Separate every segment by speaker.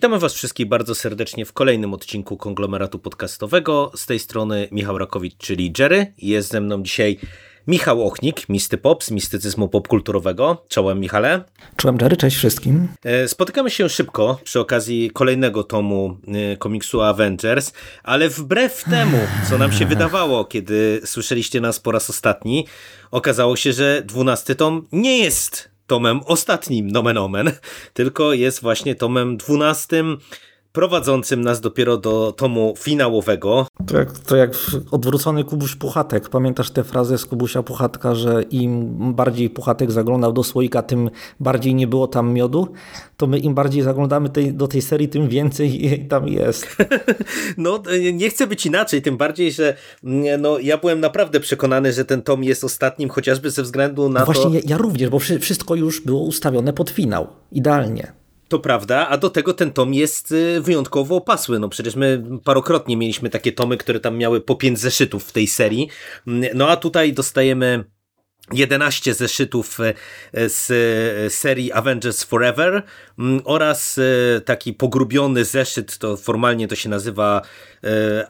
Speaker 1: Witamy Was wszystkich bardzo serdecznie w kolejnym odcinku konglomeratu podcastowego. Z tej strony Michał Rakowicz, czyli Jerry. Jest ze mną dzisiaj Michał Ochnik, Misty Pop z mistycyzmu popkulturowego. Czołem Michale.
Speaker 2: Czołem Jerry, cześć wszystkim.
Speaker 1: E, spotykamy się szybko przy okazji kolejnego tomu e, komiksu Avengers, ale wbrew temu, co nam się wydawało, kiedy słyszeliście nas po raz ostatni, okazało się, że dwunasty tom nie jest tomem ostatnim nomen omen, tylko jest właśnie tomem dwunastym, prowadzącym nas dopiero do tomu finałowego.
Speaker 2: To jak, to jak odwrócony Kubuś Puchatek. Pamiętasz tę frazę z Kubusia Puchatka, że im bardziej Puchatek zaglądał do słoika, tym bardziej nie było tam miodu? To my im bardziej zaglądamy tej, do tej serii, tym więcej tam jest.
Speaker 1: no, nie chcę być inaczej, tym bardziej, że mm, no, ja byłem naprawdę przekonany, że ten tom jest ostatnim, chociażby ze względu na
Speaker 2: no Właśnie
Speaker 1: to...
Speaker 2: ja, ja również, bo wszystko już było ustawione pod finał. Idealnie.
Speaker 1: To prawda, a do tego ten tom jest y, wyjątkowo opasły. No przecież my parokrotnie mieliśmy takie tomy, które tam miały po pięć zeszytów w tej serii. Mm, no a tutaj dostajemy 11 zeszytów e, z e, serii Avengers Forever mm, oraz e, taki pogrubiony zeszyt, to formalnie to się nazywa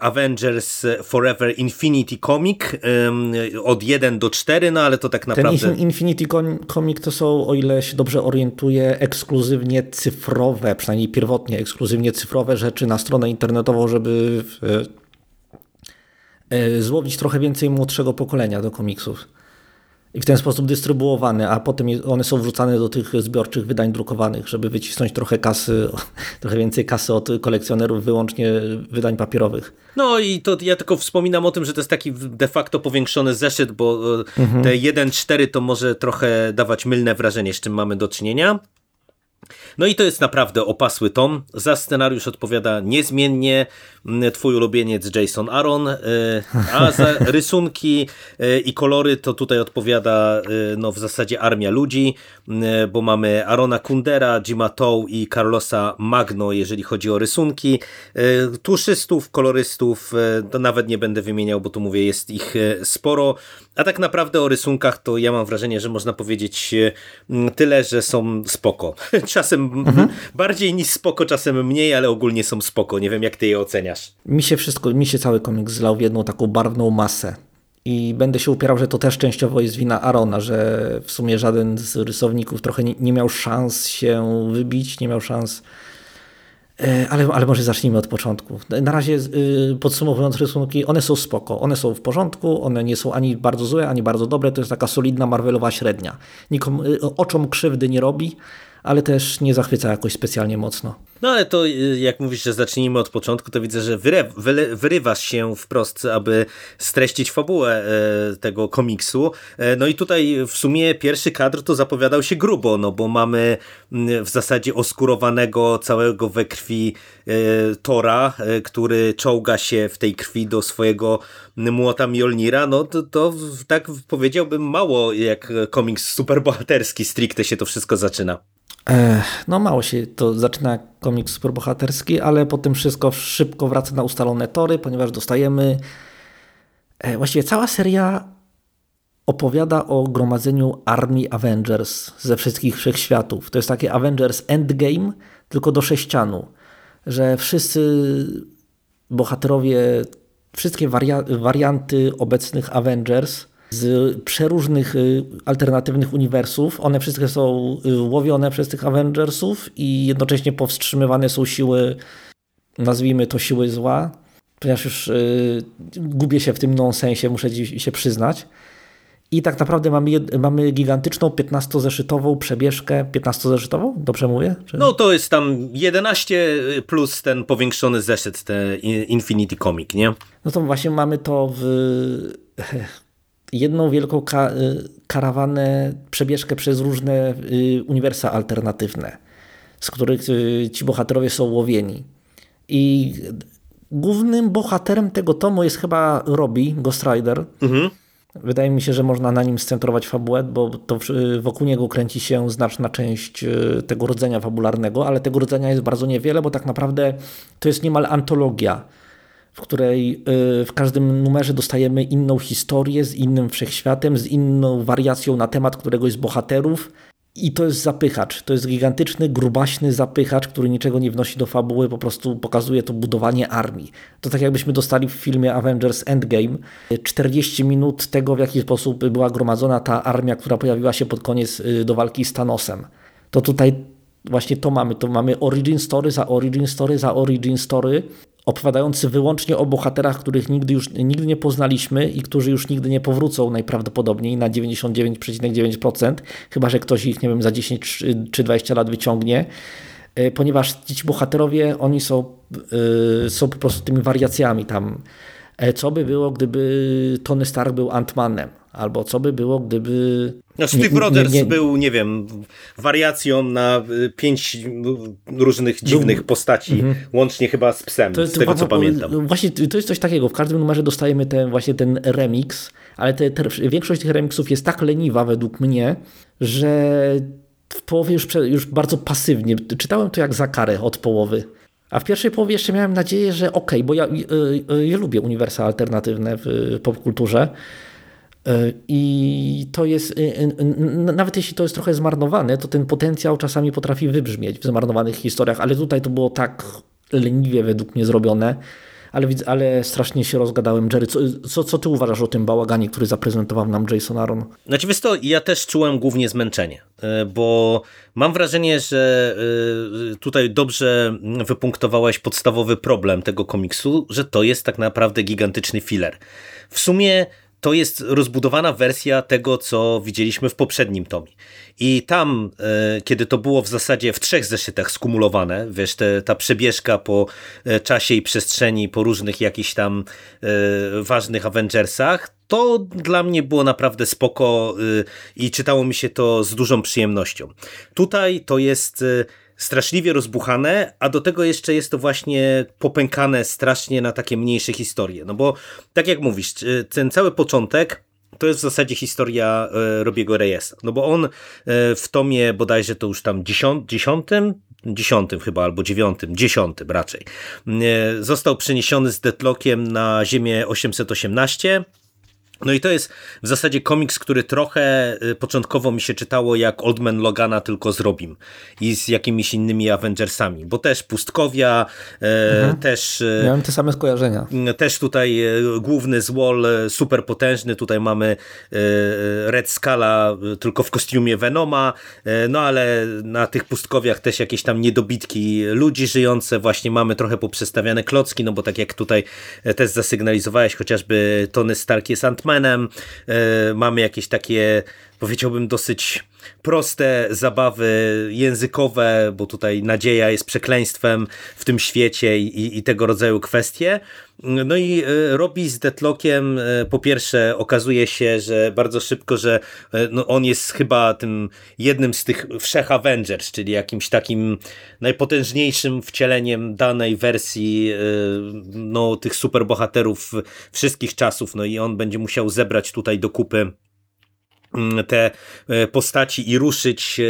Speaker 1: Avengers Forever Infinity Comic od 1 do 4, no ale to tak naprawdę...
Speaker 2: Ten Infinity Comic to są, o ile się dobrze orientuję, ekskluzywnie cyfrowe, przynajmniej pierwotnie ekskluzywnie cyfrowe rzeczy na stronę internetową, żeby złowić trochę więcej młodszego pokolenia do komiksów i w ten sposób dystrybuowane, a potem one są wrzucane do tych zbiorczych wydań drukowanych, żeby wycisnąć trochę kasy, trochę więcej kasy od kolekcjonerów wyłącznie wydań papierowych.
Speaker 1: No i to ja tylko wspominam o tym, że to jest taki de facto powiększony zeszyt, bo mhm. te 1.4 to może trochę dawać mylne wrażenie, z czym mamy do czynienia. No i to jest naprawdę opasły tom. Za scenariusz odpowiada niezmiennie mm, twój ulubieniec Jason Aaron, y, a za rysunki y, i kolory to tutaj odpowiada y, no, w zasadzie armia ludzi, bo mamy Arona Kundera, Jima Tow i Carlosa Magno, jeżeli chodzi o rysunki. Tłuszystów, kolorystów, to nawet nie będę wymieniał, bo tu mówię, jest ich sporo. A tak naprawdę o rysunkach to ja mam wrażenie, że można powiedzieć tyle, że są spoko. Czasem mhm. bardziej niż spoko, czasem mniej, ale ogólnie są spoko. Nie wiem, jak ty je oceniasz.
Speaker 2: Mi się wszystko, mi się cały komik zlał w jedną taką barwną masę. I będę się upierał, że to też częściowo jest wina Arona, że w sumie żaden z rysowników trochę nie, nie miał szans się wybić, nie miał szans. E, ale, ale może zacznijmy od początku. Na razie y, podsumowując rysunki, one są spoko, one są w porządku, one nie są ani bardzo złe, ani bardzo dobre, to jest taka solidna Marvelowa średnia. Nikom, y, oczom krzywdy nie robi, ale też nie zachwyca jakoś specjalnie mocno.
Speaker 1: No ale to y, jak mówisz, że zacznijmy od początku, to widzę, że wyry, wy, wyrywasz się wprost, aby streścić fabułę e, tego komiksu. E, no i tutaj w sumie pierwszy kadr to zapowiadał się grubo, no bo mamy w zasadzie oskurowanego całego we krwi e, Tora, który czołga się w tej krwi do swojego młota Mjolnira, no to, to tak powiedziałbym mało jak komiks superbohaterski stricte się to wszystko zaczyna.
Speaker 2: No mało się to zaczyna komiks superbohaterski, ale potem wszystko szybko wraca na ustalone tory, ponieważ dostajemy e, właściwie cała seria opowiada o gromadzeniu armii Avengers ze wszystkich wszechświatów. To jest takie Avengers Endgame, tylko do sześcianu, że wszyscy bohaterowie, wszystkie warianty obecnych Avengers z przeróżnych y, alternatywnych uniwersów. One wszystkie są y, łowione przez tych Avengersów i jednocześnie powstrzymywane są siły, nazwijmy to siły zła, ponieważ już y, gubię się w tym nonsensie, muszę się przyznać. I tak naprawdę mamy, mamy gigantyczną 15-zeszytową przebieżkę. 15-zeszytową? Dobrze mówię?
Speaker 1: Czy... No to jest tam 11 plus ten powiększony zeszyt, ten Infinity Comic, nie?
Speaker 2: No to właśnie mamy to w jedną wielką ka y, karawanę, przebieżkę przez różne y, uniwersa alternatywne, z których y, ci bohaterowie są łowieni. I głównym bohaterem tego tomu jest chyba Robbie, Ghost Rider. Mhm. Wydaje mi się, że można na nim scentrować fabułę, bo to wokół niego kręci się znaczna część tego rodzenia fabularnego, ale tego rodzenia jest bardzo niewiele, bo tak naprawdę to jest niemal antologia w której y, w każdym numerze dostajemy inną historię z innym wszechświatem, z inną wariacją na temat któregoś z bohaterów I to jest zapychacz. To jest gigantyczny, grubaśny zapychacz, który niczego nie wnosi do fabuły, po prostu pokazuje to budowanie armii. To tak jakbyśmy dostali w filmie Avengers Endgame 40 minut tego, w jaki sposób była gromadzona ta armia, która pojawiła się pod koniec y, do walki z Thanosem. To tutaj właśnie to mamy. To mamy origin story za origin story za origin story, opowiadający wyłącznie o bohaterach, których nigdy już nigdy nie poznaliśmy i którzy już nigdy nie powrócą najprawdopodobniej na 99,9%, chyba że ktoś ich, nie wiem, za 10 czy 20 lat wyciągnie e, ponieważ ci bohaterowie, oni są, yy, są po prostu tymi wariacjami tam. E, co by było, gdyby Tony Stark był Ant-Manem? Albo co by było, gdyby...
Speaker 1: No Steve Rogers nie, nie, był, nie wiem, wariacją na y, pięć różnych dziwnych był, postaci, mm -hmm. łącznie chyba z psem, to, z tego co pamiętam.
Speaker 2: Właśnie to jest coś takiego, w każdym numerze dostajemy ten, właśnie ten remix, ale te, te, większość tych remixów jest tak leniwa według mnie, że w połowie już, już bardzo pasywnie, czytałem to jak za karę od połowy. A w pierwszej połowie jeszcze miałem nadzieję, że okej, okay, bo ja, ja, ja lubię uniwersa alternatywne w popkulturze, I to jest, y, y, nawet jeśli to jest trochę zmarnowane, to ten potencjał czasami potrafi wybrzmieć w zmarnowanych historiach, ale tutaj to było tak leniwie według mnie zrobione, ale, ale strasznie się rozgadałem. Jerry, co, co, co ty uważasz o tym bałaganie, który zaprezentował nam Jason Aaron?
Speaker 1: Znaczy wiesz to, ja też czułem głównie zmęczenie, e, bo mam wrażenie, że e, tutaj dobrze wypunktowałeś podstawowy problem tego komiksu, że to jest tak naprawdę gigantyczny filler. W sumie to jest rozbudowana wersja tego, co widzieliśmy w poprzednim tomie. I tam, e, kiedy to było w zasadzie w trzech zeszytach skumulowane, wiesz, te, ta przebieżka po e, czasie i przestrzeni, po różnych jakichś tam e, ważnych Avengersach, to dla mnie było naprawdę spoko i czytało mi się to z dużą przyjemnością. Tutaj to jest straszliwie rozbuchane, a do tego jeszcze jest to właśnie popękane strasznie na takie mniejsze historie. No bo tak jak mówisz, ten cały początek to jest w zasadzie historia e, Robiego Reyesa. No bo on e, w tomie bodajże to już tam dziesiątym, dziesiątym chyba, albo dziewiątym, dziesiątym raczej, e, został przeniesiony z Deadlockiem na Ziemię 818 no i to jest w zasadzie komiks, który trochę y, początkowo mi się czytało jak Old Man Logana, tylko z Robim i z jakimiś innymi Avengersami, bo też pustkowia, e, mhm. też...
Speaker 2: E, Miałem te same skojarzenia.
Speaker 1: Też tutaj e, główny złol, super potężny, tutaj mamy Red Scala tylko w kostiumie Venoma, no ale na tych pustkowiach też jakieś tam niedobitki ludzi żyjące, właśnie mamy trochę poprzestawiane klocki, no bo tak jak tutaj też zasygnalizowałeś, chociażby Tony Stark jest ant Batmanem, e, mamy jakieś takie, powiedziałbym, dosyć proste zabawy językowe, bo tutaj nadzieja jest przekleństwem w tym świecie i, i tego rodzaju kwestie. No i e, robi z Deadlockiem, e, po pierwsze okazuje się, że bardzo szybko, że no on jest chyba tym jednym z tych wszech Avengers, czyli jakimś takim najpotężniejszym wcieleniem danej wersji no, tych superbohaterów wszystkich czasów, no i on będzie musiał zebrać tutaj do kupy te e, postaci i ruszyć e,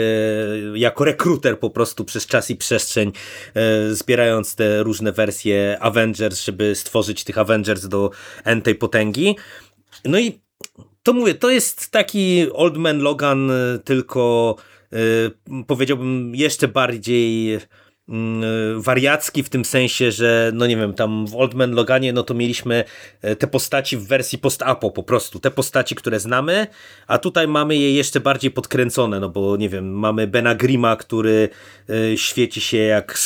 Speaker 1: jako rekruter po prostu przez czas i przestrzeń, e, zbierając te różne wersje Avengers, żeby stworzyć tych Avengers do entej potęgi. No i to mówię, to jest taki Old Man Logan, tylko powiedziałbym jeszcze bardziej Mm, wariacki w tym sensie, że no nie wiem, tam w Old Man Loganie no to mieliśmy e, te postaci w wersji post-apo po prostu, te postaci, które znamy, a tutaj mamy je jeszcze bardziej podkręcone, no bo nie wiem, mamy Bena Grima, który e, świeci się jak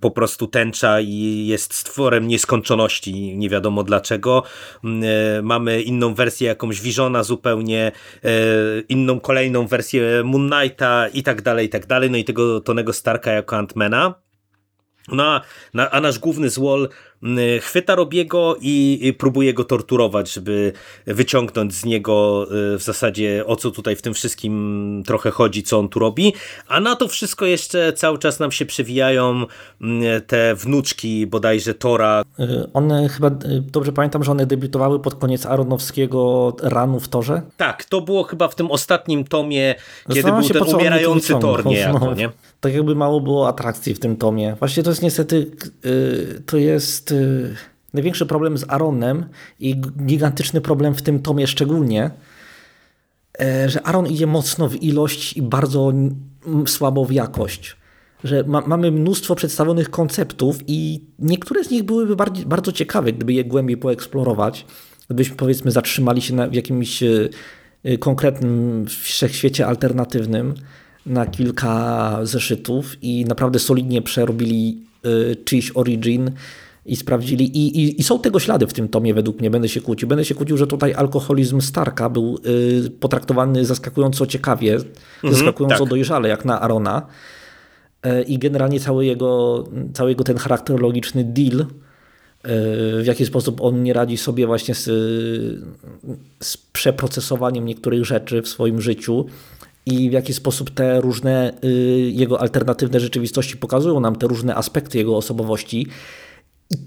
Speaker 1: po prostu tęcza i jest stworem nieskończoności, nie wiadomo dlaczego. Mm, e, mamy inną wersję jakąś Visiona zupełnie, inną kolejną wersję Moon Knighta i tak dalej, i tak dalej, no i tego Tonego Starka jako Antmana no, a, a nasz główny złol chwyta Robiego i, i próbuje go torturować, żeby wyciągnąć z niego y, w zasadzie o co tutaj w tym wszystkim trochę chodzi, co on tu robi. A na to wszystko jeszcze cały czas nam się przewijają te wnuczki bodajże Tora.
Speaker 2: Y, one chyba, y, dobrze pamiętam, że one debiutowały pod koniec Aronowskiego ranu w Torze?
Speaker 1: Tak, to było chyba w tym ostatnim tomie, kiedy był ten umierający Tor niejako, no. nie?
Speaker 2: tak jakby mało było atrakcji w tym tomie. Właśnie to jest niestety, to jest yy, największy problem z Aaronem i gigantyczny problem w tym tomie szczególnie, e, że Aaron idzie mocno w ilość i bardzo słabo w jakość. Że ma, mamy mnóstwo przedstawionych konceptów i niektóre z nich byłyby bardziej, bardzo ciekawe, gdyby je głębiej poeksplorować. Gdybyśmy powiedzmy zatrzymali się na, w jakimś e, e, konkretnym wszechświecie alternatywnym na kilka zeszytów i naprawdę solidnie przerobili czyjś origin, i sprawdzili. I, i, I, są tego ślady w tym tomie, według mnie. Będę się kłócił. Będę się kłócił, że tutaj alkoholizm Starka był y, potraktowany zaskakująco ciekawie, mhm, zaskakująco tak. dojrzale, jak na Arona. Y, I generalnie cały jego, cały jego ten charakterologiczny deal, y, w jaki sposób on nie radzi sobie właśnie z, z przeprocesowaniem niektórych rzeczy w swoim życiu i w jaki sposób te różne y, jego alternatywne rzeczywistości pokazują nam te różne aspekty jego osobowości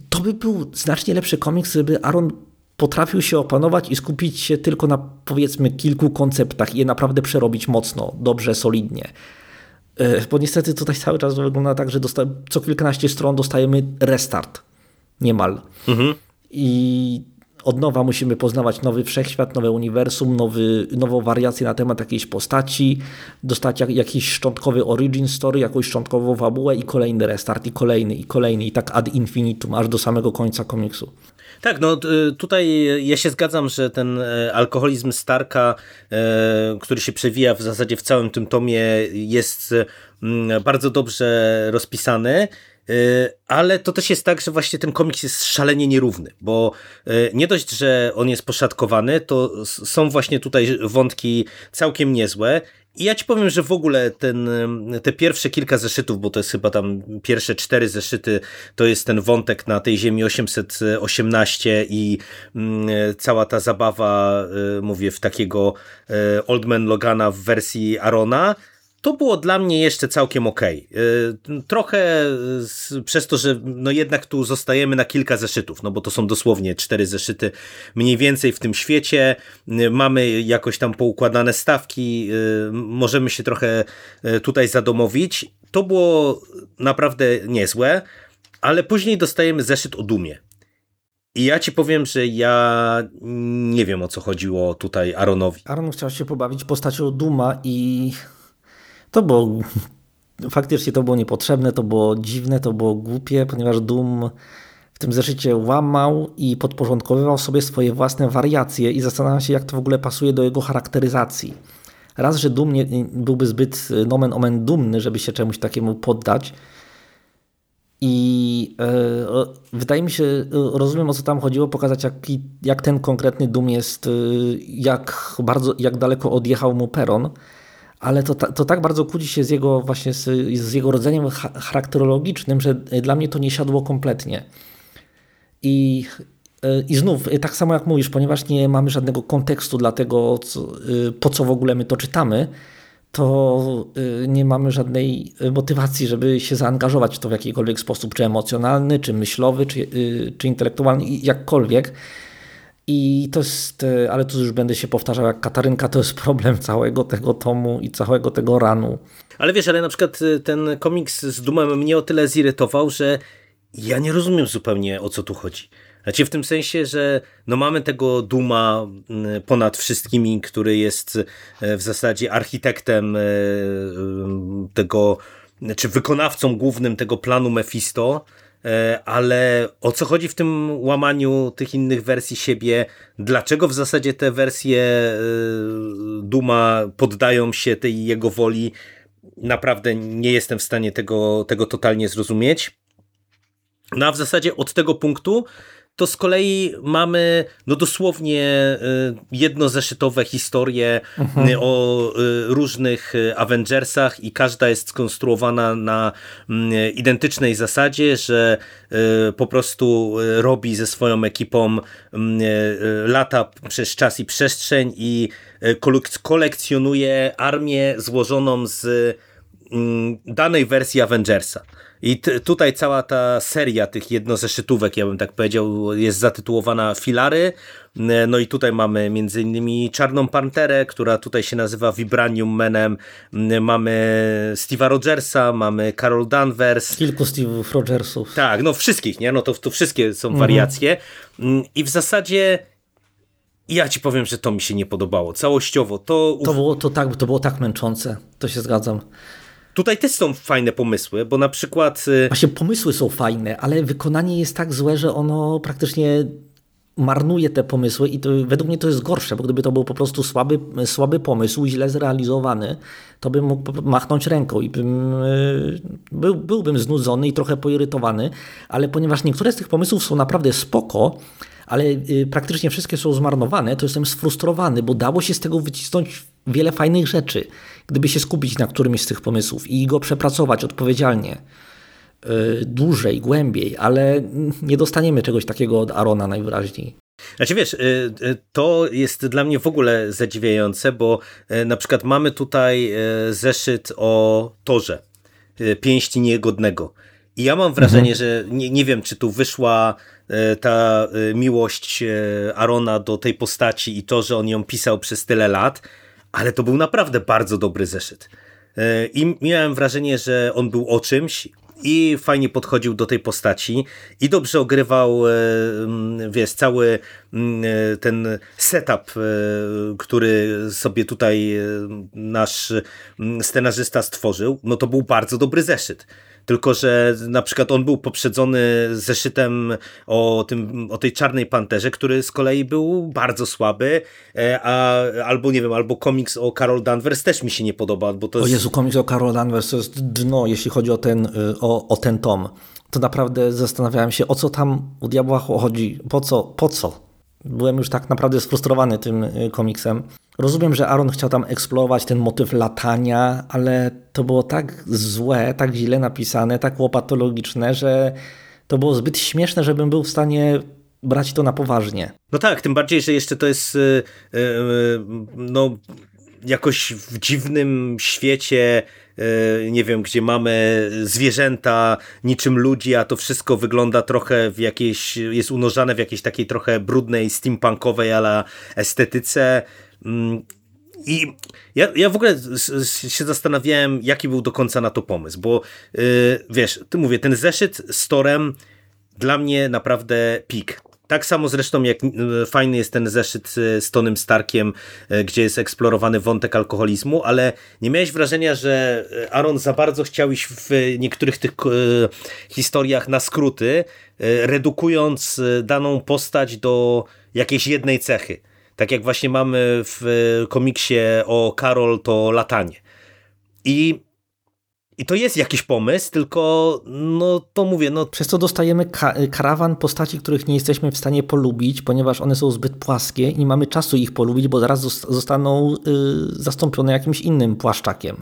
Speaker 2: to by był znacznie lepszy komiks, gdyby Aaron potrafił się opanować i skupić się tylko na powiedzmy kilku konceptach i je naprawdę przerobić mocno, dobrze, solidnie. E, bo niestety tutaj cały czas wygląda tak, że co kilkanaście stron dostajemy restart. Niemal. Mhm. I od nowa musimy poznawać nowy wszechświat, nowe uniwersum, nowy, nową wariację na temat jakiejś postaci, dostać jak, jakiś szczątkowy origin story, jakąś szczątkową fabułę i kolejny restart, i kolejny, i kolejny, i tak ad infinitum, aż do samego końca komiksu.
Speaker 1: Tak, no tutaj ja się zgadzam, że ten e, alkoholizm Starka, e, który się przewija w zasadzie w całym tym tomie, jest mm, bardzo dobrze rozpisany. Y, ale to też jest tak, że właśnie ten komiks jest szalenie nierówny, bo y, nie dość, że on jest poszatkowany, to są właśnie tutaj wątki całkiem niezłe. I ja ci powiem, że w ogóle ten, te pierwsze kilka zeszytów, bo to jest chyba tam pierwsze cztery zeszyty, to jest ten wątek na tej ziemi 818 i cała ta zabawa, mówię, w takiego Oldman Logana w wersji Arona, to było dla mnie jeszcze całkiem ok. Trochę przez to, że no jednak tu zostajemy na kilka zeszytów, no bo to są dosłownie cztery zeszyty mniej więcej w tym świecie. Y, mamy jakoś tam poukładane stawki, y, możemy się trochę y, tutaj zadomowić. To było naprawdę niezłe, ale później dostajemy zeszyt o dumie. I ja ci powiem, że ja nie wiem o co chodziło tutaj Aaronowi.
Speaker 2: Aaron chciał się pobawić postacią Duma i to było faktycznie to było niepotrzebne, to było dziwne, to było głupie, ponieważ Doom w tym zeszycie łamał i podporządkowywał sobie swoje własne wariacje i zastanawiam się, jak to w ogóle pasuje do jego charakteryzacji. Raz, że Doom nie, byłby zbyt nomen omen dumny, żeby się czemuś takiemu poddać. I e, wydaje mi się, e, rozumiem o co tam chodziło, pokazać jak, jak ten konkretny Doom jest, e, jak bardzo, jak daleko odjechał mu peron ale to, to tak bardzo kłóci się z jego właśnie z, z jego rodzeniem charakterologicznym, że dla mnie to nie siadło kompletnie. I e, i znów, e, tak samo jak mówisz, ponieważ nie mamy żadnego kontekstu dla tego, co, e, po co w ogóle my to czytamy, to nie mamy żadnej motywacji, żeby się zaangażować w to w jakikolwiek sposób, czy emocjonalny, czy myślowy, czy, czy intelektualny, jakkolwiek. I to jest, e, ale tu już będę się powtarzał jak Katarynka, to jest problem całego tego tomu i całego tego ranu.
Speaker 1: Ale wiesz, ale na przykład e, ten komiks z Dumem mnie o tyle zirytował, że ja nie rozumiem zupełnie o co tu chodzi. Znaczy w tym sensie, że no mamy tego Duma ponad wszystkimi, który jest e, w zasadzie architektem tego, czy znaczy wykonawcą głównym tego planu Mephisto, ale o co chodzi w tym łamaniu tych innych wersji siebie? Dlaczego w zasadzie te wersje e, Duma poddają się tej jego woli? Naprawdę nie jestem w stanie tego, tego totalnie zrozumieć. No a w zasadzie od tego punktu to z kolei mamy no dosłownie y, jednozeszytowe historie mhm. Y, o y, różnych Avengersach i każda jest skonstruowana na mm, identycznej zasadzie, że po prostu robi ze swoją ekipą mm, lata przez czas i przestrzeń i kolekcjonuje armię złożoną z mm, danej wersji Avengersa. I tutaj cała ta seria tych jednozeszytówek, ja bym tak powiedział, jest zatytułowana Filary. E, no i tutaj mamy między innymi Czarną Panterę, która tutaj się nazywa Vibranium Menem. Mamy Steve'a Rogersa, mamy Carol Danvers.
Speaker 2: Kilku Steve'ów Rogersów.
Speaker 1: Tak, no wszystkich, nie? No to, to wszystkie są mhm. wariacje. I w zasadzie ja ci powiem, że to mi się nie podobało. Całościowo to.
Speaker 2: To było, to tak, to było tak męczące. To się zgadzam.
Speaker 1: Tutaj też są fajne pomysły, bo na przykład. Y,
Speaker 2: Właśnie pomysły są fajne, ale wykonanie jest tak złe, że ono praktycznie marnuje te pomysły i to, według mnie to jest gorsze, bo gdyby to był po prostu słaby, słaby pomysł, źle zrealizowany, to bym mógł machnąć ręką i bym, y, był, byłbym znudzony i trochę poirytowany, ale ponieważ niektóre z tych pomysłów są naprawdę spoko, ale y, praktycznie wszystkie są zmarnowane, to jestem sfrustrowany, bo dało się z tego wycisnąć wiele fajnych rzeczy, gdyby się skupić na którymś z tych pomysłów i go przepracować odpowiedzialnie y, dłużej, głębiej, ale nie dostaniemy czegoś takiego od Arona najwyraźniej.
Speaker 1: Znaczy wiesz, y, to jest dla mnie w ogóle zadziwiające, bo na przykład mamy tutaj zeszyt o Torze, pięści niegodnego. I ja mam wrażenie, mhm. że nie, nie wiem, czy tu wyszła ta miłość Arona do tej postaci i to, że on ją pisał przez tyle lat, ale to był naprawdę bardzo dobry zeszyt. I miałem wrażenie, że on był o czymś i fajnie podchodził do tej postaci i dobrze ogrywał wiesz, cały ten setup, który sobie tutaj nasz scenarzysta stworzył, no to był bardzo dobry zeszyt. Tylko, że na przykład on był poprzedzony zeszytem o, tym, o tej czarnej panterze, który z kolei był bardzo słaby, e, a, albo nie wiem, albo komiks o Carol Danvers też mi się nie podoba. Bo to
Speaker 2: jest... O Jezu, komiks o Carol Danvers to jest dno, jeśli chodzi o ten, y, o, o ten tom. To naprawdę zastanawiałem się, o co tam u diabła chodzi, po co, po co. Byłem już tak naprawdę sfrustrowany tym y, komiksem. Rozumiem, że Aaron chciał tam eksplorować ten motyw latania, ale to było tak złe, tak źle napisane, tak łopatologiczne, że to było zbyt śmieszne, żebym był w stanie brać to na poważnie.
Speaker 1: No tak, tym bardziej, że jeszcze to jest yy, yy, no jakoś w dziwnym świecie nie wiem, gdzie mamy zwierzęta niczym ludzi, a to wszystko wygląda trochę w jakiejś, jest unożane w jakiejś takiej trochę brudnej, steampunkowej, ale estetyce. Mm, I ja, ja w ogóle się zastanawiałem, jaki był do końca na to pomysł, bo yy, wiesz, ty mówię, ten zeszyt z Torem dla mnie naprawdę pik. Tak samo zresztą jak e, fajny jest ten zeszyt e, z Tonym Starkiem, e, gdzie jest eksplorowany wątek alkoholizmu, ale nie miałeś wrażenia, że Aaron za bardzo chciał iść w niektórych tych historiach na skróty, redukując daną postać do jakiejś jednej cechy. Tak jak właśnie mamy w komiksie o Karol to latanie. I i to jest jakiś pomysł, tylko no to mówię, no...
Speaker 2: Przez to dostajemy ka karawan postaci, których nie jesteśmy w stanie polubić, ponieważ one są zbyt płaskie i nie mamy czasu ich polubić, bo zaraz zostaną y, zastąpione jakimś innym płaszczakiem.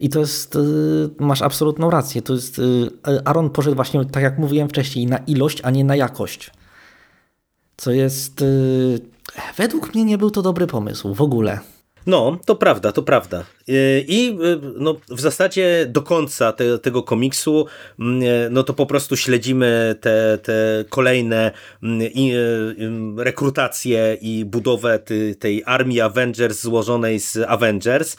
Speaker 2: I to jest, y, masz absolutną rację, to jest, y, Aaron poszedł właśnie, tak jak mówiłem wcześniej, na ilość, a nie na jakość. Co jest, y, według mnie nie był to dobry pomysł w ogóle.
Speaker 1: No, to prawda, to prawda. I no, w zasadzie do końca te, tego komiksu, mm, no to po prostu śledzimy te, te kolejne mm, rekrutacje i budowę tej armii Avengers złożonej z Avengers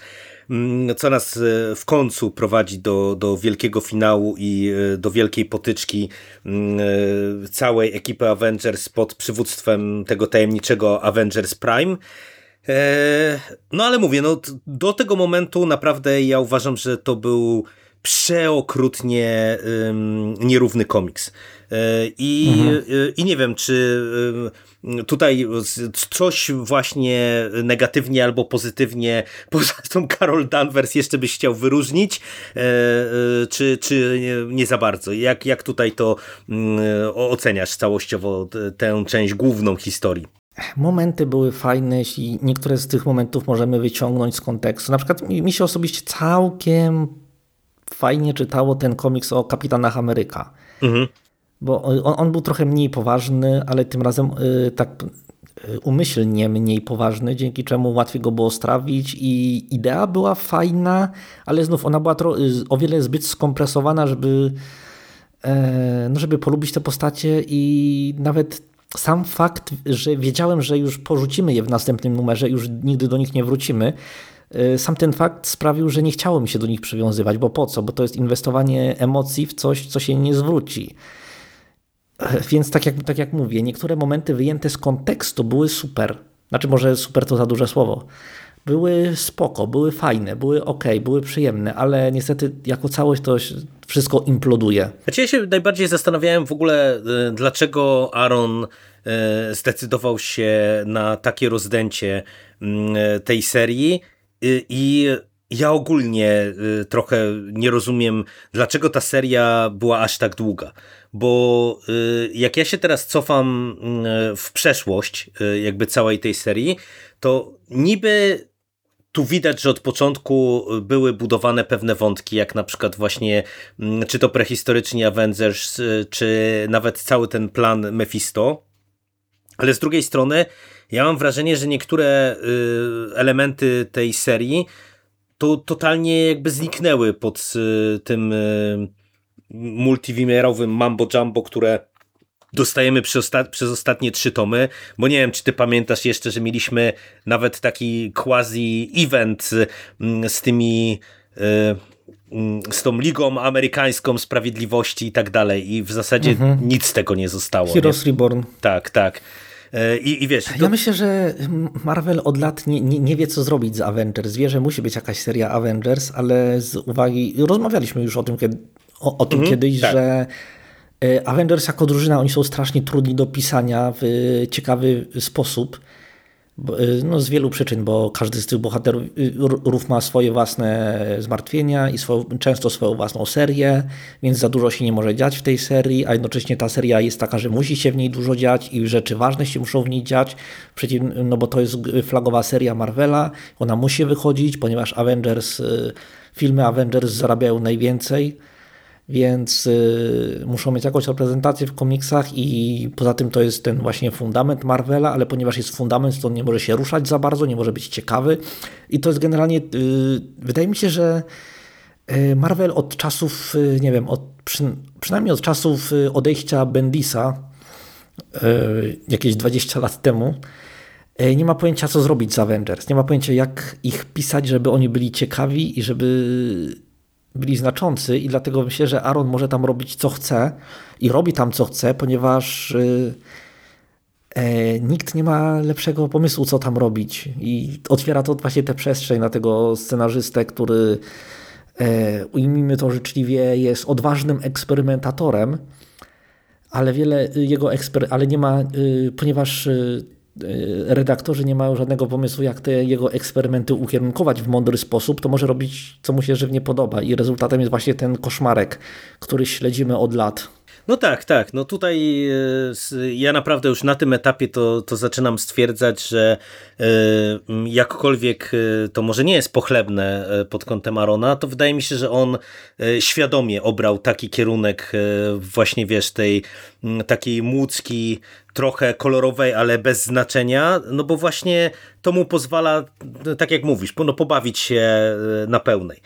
Speaker 1: mm, co nas w końcu prowadzi do, do wielkiego finału i do wielkiej potyczki całej ekipy Avengers pod przywództwem tego tajemniczego Avengers Prime. E, no ale mówię, no, do tego momentu naprawdę ja uważam, że to był przeokrutnie um, nierówny komiks. E, I, mhm. E, I nie wiem, czy tutaj coś właśnie negatywnie albo pozytywnie poza tą Carol Danvers jeszcze byś chciał wyróżnić, czy, czy nie za bardzo? Jak, jak tutaj to mm, oceniasz całościowo tę część główną historii?
Speaker 2: Momenty były fajne, jeśli niektóre z tych momentów możemy wyciągnąć z kontekstu. Na przykład mi się osobiście całkiem fajnie czytało ten komiks o kapitanach Ameryka. Mhm. Bo on, on, był trochę mniej poważny, ale tym razem y, tak y, umyślnie mniej poważny, dzięki czemu łatwiej go było strawić i idea była fajna, ale znów ona była y, o wiele zbyt skompresowana, żeby, e, no żeby polubić te postacie i nawet sam fakt, że wiedziałem, że już porzucimy je w następnym numerze, już nigdy do nich nie wrócimy, y, sam ten fakt sprawił, że nie chciało mi się do nich przywiązywać, bo po co? Bo to jest inwestowanie emocji w coś, co się nie zwróci. Więc tak jak, tak jak mówię, niektóre momenty wyjęte z kontekstu były super. Znaczy może super to za duże słowo. Były spoko, były fajne, były ok, były przyjemne, ale niestety jako całość to wszystko imploduje.
Speaker 1: Znaczy ja się najbardziej zastanawiałem w ogóle, y, dlaczego Aaron y, zdecydował się na takie rozdęcie mm, tej serii y, i ja ogólnie trochę nie rozumiem, dlaczego ta seria była aż tak długa. Bo jak ja się teraz cofam w przeszłość, jakby całej tej serii, to niby tu widać, że od początku były budowane pewne wątki, jak na przykład właśnie mm, czy to prehistoryczni Avengers, y, czy nawet cały ten plan Mephisto. Ale z drugiej strony ja mam wrażenie, że niektóre y, elementy tej serii to totalnie jakby zniknęły pod y, tym multiwymiarowym mambo jumbo, które dostajemy przez, przez ostatnie trzy tomy, bo nie wiem, czy ty pamiętasz jeszcze, że mieliśmy nawet taki quasi-event mm, z tymi y, mm, z tą Ligą Amerykańską Sprawiedliwości i tak dalej i w zasadzie mhm. nic z tego nie zostało.
Speaker 2: Heroes nie? Reborn.
Speaker 1: Tak, tak. Y, I, I, wiesz.
Speaker 2: Ja myślę, że Marvel od lat nie, nie, nie, wie, co zrobić z Avengers. Wie, że musi być jakaś seria Avengers, ale z uwagi. Rozmawialiśmy już o tym, kiedy, o, o tym mhm, kiedyś, tak. że Avengers jako drużyna, oni są strasznie trudni do pisania w ciekawy sposób. E, no, z wielu przyczyn, bo każdy z tych bohaterów ma swoje własne zmartwienia i swoją, często swoją własną serię, więc za dużo się nie może dziać w tej serii, a jednocześnie ta seria jest taka, że musi się w niej dużo dziać i rzeczy ważne się muszą w niej dziać, przeciw, no bo to jest flagowa seria Marvela, ona musi wychodzić, ponieważ Avengers, e, filmy Avengers zarabiają najwięcej więc y, muszą mieć jakąś reprezentację w komiksach i poza tym to jest ten właśnie fundament Marvela, ale ponieważ jest fundament, to on nie może się ruszać za bardzo, nie może być ciekawy i to jest generalnie, y, wydaje mi się, że y, Marvel od czasów, nie wiem, od, przy, przynajmniej od czasów odejścia Bendisa, jakieś 20 lat temu, nie ma pojęcia, co zrobić z Avengers. Nie ma pojęcia, jak ich pisać, żeby oni byli ciekawi i żeby byli znaczący i dlatego myślę, że Aaron może tam robić co chce i robi tam co chce, ponieważ yy, e, nikt nie ma lepszego pomysłu, co tam robić. I otwiera to właśnie tę przestrzeń na tego scenarzystę, który e, ujmijmy to życzliwie, jest odważnym eksperymentatorem, ale wiele jego eksper ale nie ma, y, ponieważ y, Y, redaktorzy nie mają żadnego pomysłu, jak te jego eksperymenty ukierunkować w mądry sposób, to może robić, co mu się żywnie podoba. I rezultatem jest właśnie ten koszmarek, który śledzimy od lat.
Speaker 1: No tak, tak. No tutaj e, ja naprawdę już na tym etapie to, to zaczynam stwierdzać, że e, jakkolwiek e, to może nie jest pochlebne pod kątem Arona, to wydaje mi się, że on świadomie obrał taki kierunek właśnie wiesz, tej takiej młódzki, trochę kolorowej, ale bez znaczenia, no bo właśnie to mu pozwala, tak jak mówisz, no, pobawić się na pełnej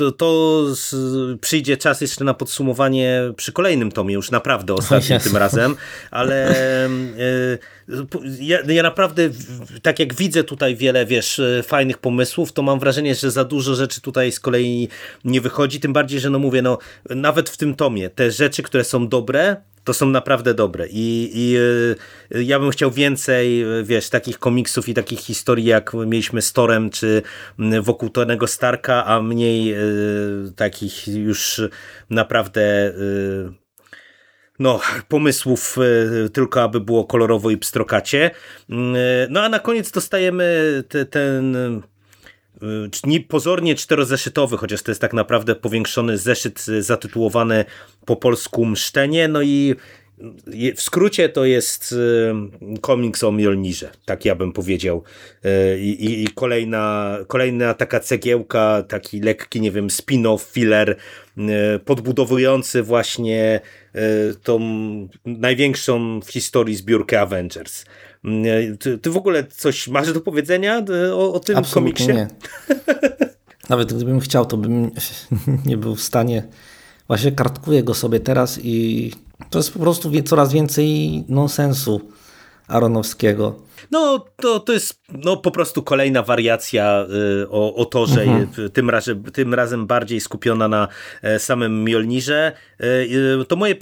Speaker 1: to, to z, przyjdzie czas jeszcze na podsumowanie przy kolejnym tomie, już naprawdę ostatnim tym razem, ale y, ja, ja, naprawdę, tak jak widzę tutaj wiele, wiesz, e, fajnych pomysłów, to mam wrażenie, że za dużo rzeczy tutaj z kolei nie wychodzi, tym bardziej, że no mówię, no nawet w tym tomie, te rzeczy, które są dobre, to są naprawdę dobre. I, i y, ja bym chciał więcej, wiesz, takich komiksów i takich historii, jak mieliśmy z Torem, czy wokół Tonego Starka, a mniej y, takich już naprawdę y, no, pomysłów tylko, aby było kolorowo i pstrokacie. Mm, no a na koniec dostajemy te, ten pozornie czterozeszytowy, chociaż to jest tak naprawdę powiększony zeszyt zatytułowany po polsku Mszczenie, no i w skrócie to jest komiks o Mjolnirze, tak ja bym powiedział. E, I, i kolejna, kolejna taka cegiełka, taki lekki, nie wiem, spin-off, filler, e, podbudowujący właśnie tą największą w historii zbiórkę Avengers. Ty, ty w ogóle coś masz do powiedzenia o, o tym Absolutnie komiksie?
Speaker 2: nie. Nawet gdybym chciał, to bym nie był w stanie. Właśnie kartkuję go sobie teraz i to jest po prostu coraz więcej nonsensu. Aronowskiego.
Speaker 1: No, to, to jest no, po prostu kolejna wariacja y, o, o torze, mhm. tym, razem, tym razem bardziej skupiona na e, samym Mjolnirze. Y, y, to moje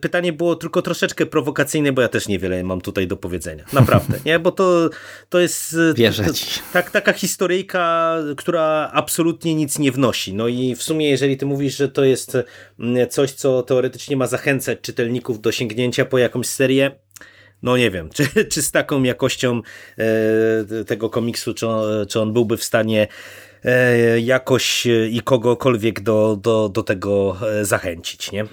Speaker 1: pytanie było tylko troszeczkę prowokacyjne, bo ja też niewiele mam tutaj do powiedzenia. Naprawdę, nie? Bo to, to jest
Speaker 2: Wierzę ci.
Speaker 1: Tak, taka historyjka, która absolutnie nic nie wnosi. No i w sumie, jeżeli ty mówisz, że to jest coś, co teoretycznie ma zachęcać czytelników do sięgnięcia po jakąś serię, no nie wiem, czy, czy z taką jakością e, tego komiksu, czy on, czy on byłby w stanie e, jakoś i kogokolwiek do, do, do tego e, zachęcić, nie?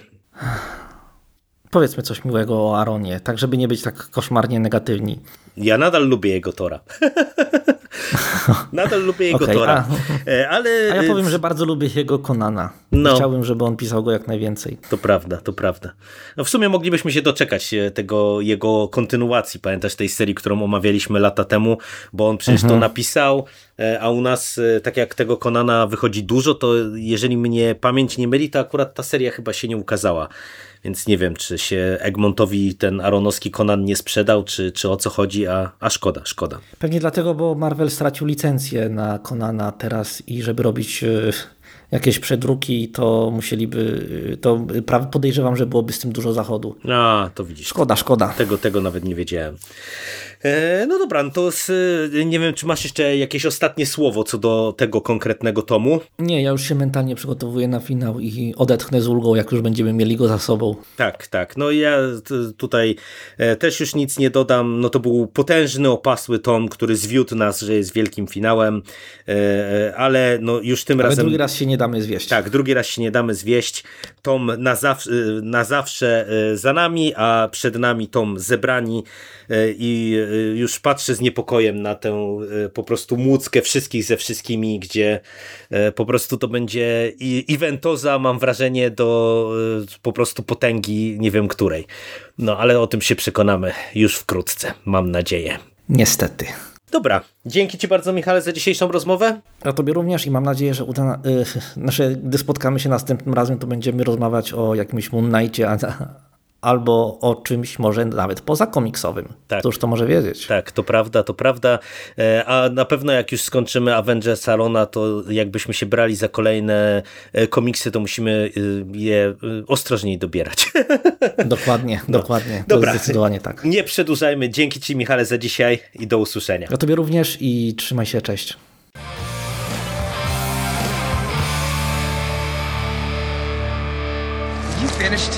Speaker 2: Powiedzmy coś miłego o Aaronie, tak żeby nie być tak koszmarnie negatywni.
Speaker 1: Ja nadal lubię jego Tora. Nadal lubię jego okay, Tora. A,
Speaker 2: e, ale... a ja powiem, że bardzo lubię jego Konana. No. Chciałbym, żeby on pisał go jak najwięcej.
Speaker 1: To prawda, to prawda. No w sumie moglibyśmy się doczekać e, tego jego kontynuacji. Pamiętasz tej serii, którą omawialiśmy lata temu, bo on przecież mhm. to napisał, e, a u nas tak jak tego Konana wychodzi dużo, to jeżeli mnie pamięć nie myli, to akurat ta seria chyba się nie ukazała. Więc nie wiem, czy się Egmontowi ten aronowski Conan nie sprzedał, czy, czy o co chodzi, a, a szkoda, szkoda.
Speaker 2: Pewnie dlatego, bo Marvel stracił licencję na Conana teraz i żeby robić e, jakieś przedruki, to musieliby, e, to podejrzewam, że byłoby z tym dużo zachodu.
Speaker 1: A, to widzisz.
Speaker 2: Szkoda, szkoda.
Speaker 1: Tego, tego nawet nie wiedziałem. E, no dobra, no to z, nie wiem, czy masz jeszcze jakieś ostatnie słowo co do tego konkretnego tomu?
Speaker 2: Nie, ja już się mentalnie przygotowuję na finał i odetchnę z ulgą, jak już będziemy mieli go za sobą.
Speaker 1: Tak, tak. No ja tutaj e, też już nic nie dodam. No to był potężny, opasły tom, który zwiódł nas, że jest wielkim finałem, e, ale no już tym
Speaker 2: ale
Speaker 1: razem...
Speaker 2: drugi raz się nie damy zwieść.
Speaker 1: Tak, drugi raz się nie damy zwieść. Tom na, zaw na zawsze za nami, a przed nami tom zebrani i Y, już patrzę z niepokojem na tę y, po prostu młódzkę wszystkich ze wszystkimi, gdzie y, po prostu to będzie eventoza, mam wrażenie, do po prostu potęgi, nie wiem której. No ale o tym się przekonamy już wkrótce, mam nadzieję.
Speaker 2: Niestety.
Speaker 1: Dobra, dzięki Ci bardzo Michale za dzisiejszą rozmowę.
Speaker 2: A Tobie również i mam nadzieję, że uda, y, nasze, gdy spotkamy się następnym razem, to będziemy rozmawiać o jakimś Moon Knightie, a, albo o czymś może nawet pozakomiksowym. Tak. Cóż to może wiedzieć.
Speaker 1: Tak, to prawda, to prawda. E, a na pewno jak już skończymy Avengers Salona, to jakbyśmy się brali za kolejne e, komiksy, to musimy e, je ostrożniej dobierać.
Speaker 2: Dokładnie, no. dokładnie. Dobra, zdecydowanie tak.
Speaker 1: Nie przedłużajmy. Dzięki Ci Michale za dzisiaj i do usłyszenia.
Speaker 2: Ja Tobie również i trzymaj się, cześć. You finished?